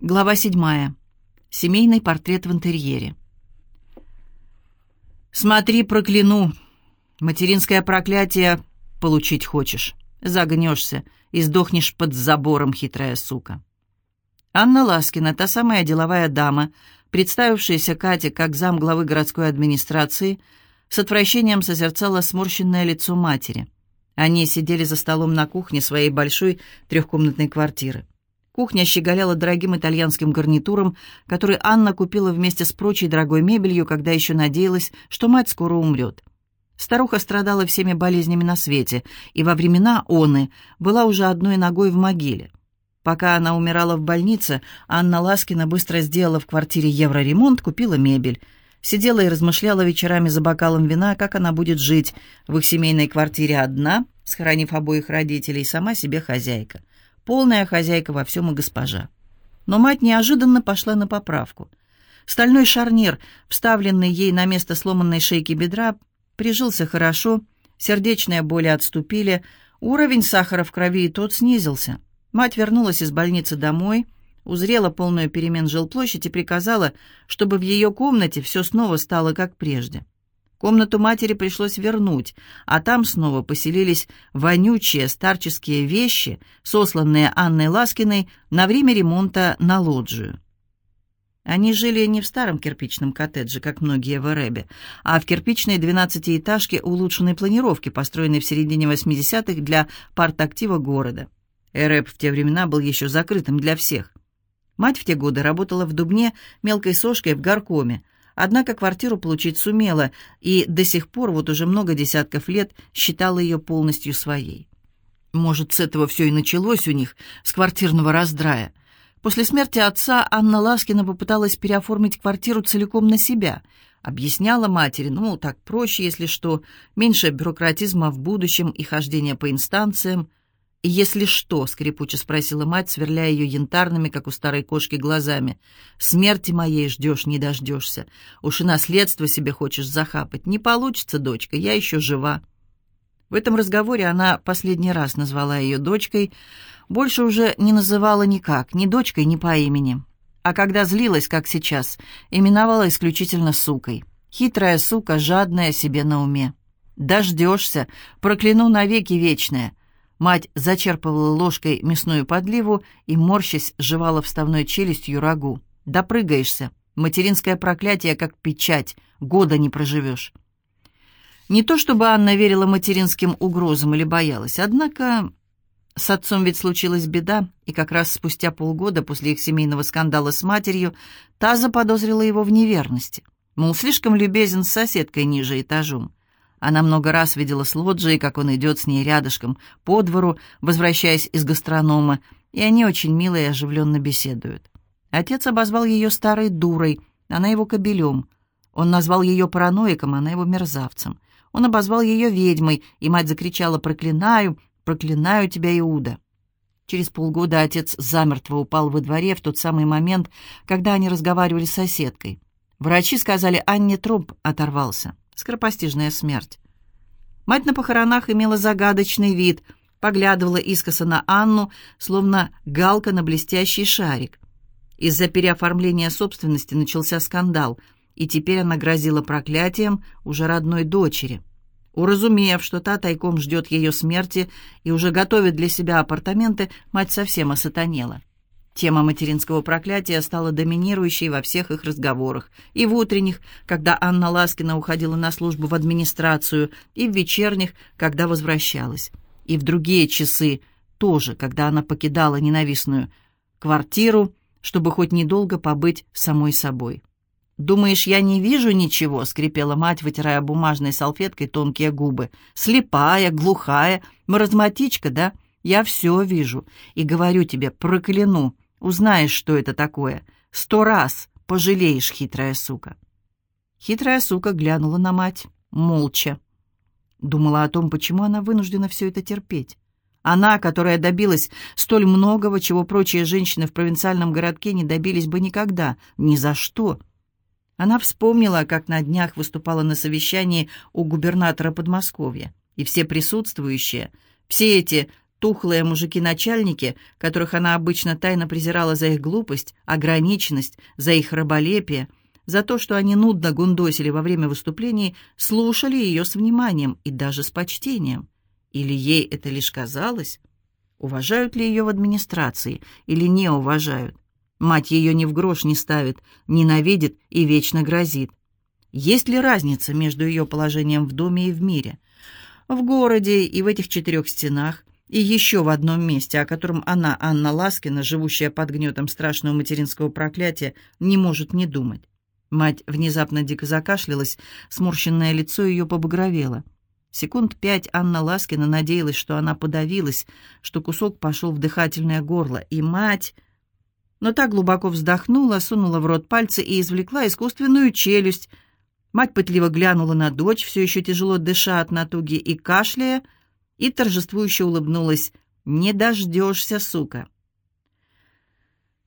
Глава седьмая. Семейный портрет в интерьере. «Смотри, прокляну. Материнское проклятие получить хочешь. Загнешься и сдохнешь под забором, хитрая сука». Анна Ласкина, та самая деловая дама, представившаяся Кате как зам главы городской администрации, с отвращением созерцала сморщенное лицо матери. Они сидели за столом на кухне своей большой трехкомнатной квартиры. Кухня щеголяла дорогим итальянским гарнитуром, который Анна купила вместе с прочей дорогой мебелью, когда еще надеялась, что мать скоро умрет. Старуха страдала всеми болезнями на свете, и во времена Оны была уже одной ногой в могиле. Пока она умирала в больнице, Анна Ласкина быстро сделала в квартире евроремонт, купила мебель. Сидела и размышляла вечерами за бокалом вина, как она будет жить в их семейной квартире одна, схоронив обоих родителей, сама себе хозяйка полная хозяйка во всем и госпожа. Но мать неожиданно пошла на поправку. Стальной шарнир, вставленный ей на место сломанной шейки бедра, прижился хорошо, сердечные боли отступили, уровень сахара в крови и тот снизился. Мать вернулась из больницы домой, узрела полную перемен жилплощадь и приказала, чтобы в ее комнате все снова стало как прежде. Комнату матери пришлось вернуть, а там снова поселились вонючие старческие вещи, сосланные Анной Ласкиной на время ремонта на лоджию. Они жили не в старом кирпичном коттедже, как многие в Эребе, а в кирпичной двенадцатиэтажке улучшенной планировки, построенной в середине 80-х для партактива города. Эреб в те времена был еще закрытым для всех. Мать в те годы работала в Дубне мелкой сошкой в горкоме, Однако квартиру получить сумела и до сих пор, вот уже много десятков лет, считала ее полностью своей. Может, с этого все и началось у них, с квартирного раздрая. После смерти отца Анна Ласкина попыталась переоформить квартиру целиком на себя. Объясняла матери, ну, так проще, если что, меньше бюрократизма в будущем и хождения по инстанциям – «Если что?» — скрипуче спросила мать, сверляя ее янтарными, как у старой кошки, глазами. «Смерти моей ждешь, не дождешься. Уж и наследство себе хочешь захапать. Не получится, дочка, я еще жива». В этом разговоре она последний раз назвала ее дочкой, больше уже не называла никак, ни дочкой, ни по имени. А когда злилась, как сейчас, именовала исключительно сукой. Хитрая сука, жадная себе на уме. «Дождешься, прокляну навеки вечное». Мать зачерпывала ложкой мясную подливу и, морщась, жевала вставной челюстью рагу. «Допрыгаешься. Материнское проклятие, как печать. Года не проживешь». Не то чтобы Анна верила материнским угрозам или боялась, однако с отцом ведь случилась беда, и как раз спустя полгода после их семейного скандала с матерью та заподозрила его в неверности. Мол, слишком любезен с соседкой ниже этажом. Она много раз видела с лоджией, как он идет с ней рядышком по двору, возвращаясь из гастронома, и они очень мило и оживленно беседуют. Отец обозвал ее старой дурой, она его кобелем. Он назвал ее параноиком, она его мерзавцем. Он обозвал ее ведьмой, и мать закричала «Проклинаю, проклинаю тебя, Иуда!» Через полгода отец замертво упал во дворе в тот самый момент, когда они разговаривали с соседкой. Врачи сказали, Анне труп оторвался. Скоропостижная смерть. Мать на похоронах имела загадочный вид, поглядывала искоса на Анну, словно галка на блестящий шарик. Из-за переоформления собственности начался скандал, и теперь она грозила проклятием уже родной дочери. Уразумев, что та тайком ждет ее смерти и уже готовит для себя апартаменты, мать совсем осатанела. Тема материнского проклятия стала доминирующей во всех их разговорах, и в утренних, когда Анна Ласкина уходила на службу в администрацию, и в вечерних, когда возвращалась, и в другие часы тоже, когда она покидала ненавистную квартиру, чтобы хоть недолго побыть самой собой. «Думаешь, я не вижу ничего?» — скрипела мать, вытирая бумажной салфеткой тонкие губы. «Слепая, глухая, маразматичка, да? Я все вижу. И говорю тебе, прокляну, Узнаешь, что это такое. Сто раз пожалеешь, хитрая сука». Хитрая сука глянула на мать, молча. Думала о том, почему она вынуждена все это терпеть. Она, которая добилась столь многого, чего прочие женщины в провинциальном городке не добились бы никогда, ни за что. Она вспомнила, как на днях выступала на совещании у губернатора Подмосковья, и все присутствующие, все эти тухлые мужики-начальники, которых она обычно тайно презирала за их глупость, ограниченность, за их раболепие, за то, что они нудно гундосили во время выступлений, слушали ее с вниманием и даже с почтением. Или ей это лишь казалось? Уважают ли ее в администрации или не уважают? Мать ее ни в грош не ставит, ненавидит и вечно грозит. Есть ли разница между ее положением в доме и в мире? В городе и в этих четырех стенах, и еще в одном месте, о котором она, Анна Ласкина, живущая под гнетом страшного материнского проклятия, не может не думать. Мать внезапно дико закашлялась, сморщенное лицо ее побагровело. Секунд пять Анна Ласкина надеялась, что она подавилась, что кусок пошел в дыхательное горло, и мать... Но так глубоко вздохнула, сунула в рот пальцы и извлекла искусственную челюсть. Мать пытливо глянула на дочь, все еще тяжело дыша от натуги и кашляя, и торжествующе улыбнулась. «Не дождешься, сука!»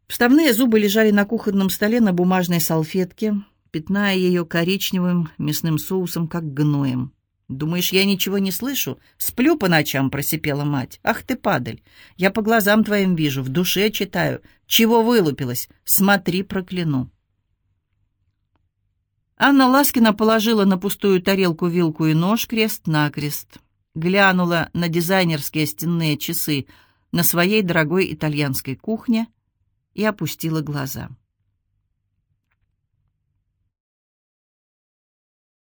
Вставные зубы лежали на кухонном столе на бумажной салфетке, пятная ее коричневым мясным соусом, как гноем. «Думаешь, я ничего не слышу? Сплю по ночам», — просипела мать. «Ах ты, падаль! Я по глазам твоим вижу, в душе читаю. Чего вылупилась? Смотри, прокляну». Анна Ласкина положила на пустую тарелку вилку и нож крест-накрест глянула на дизайнерские стенные часы на своей дорогой итальянской кухне и опустила глаза.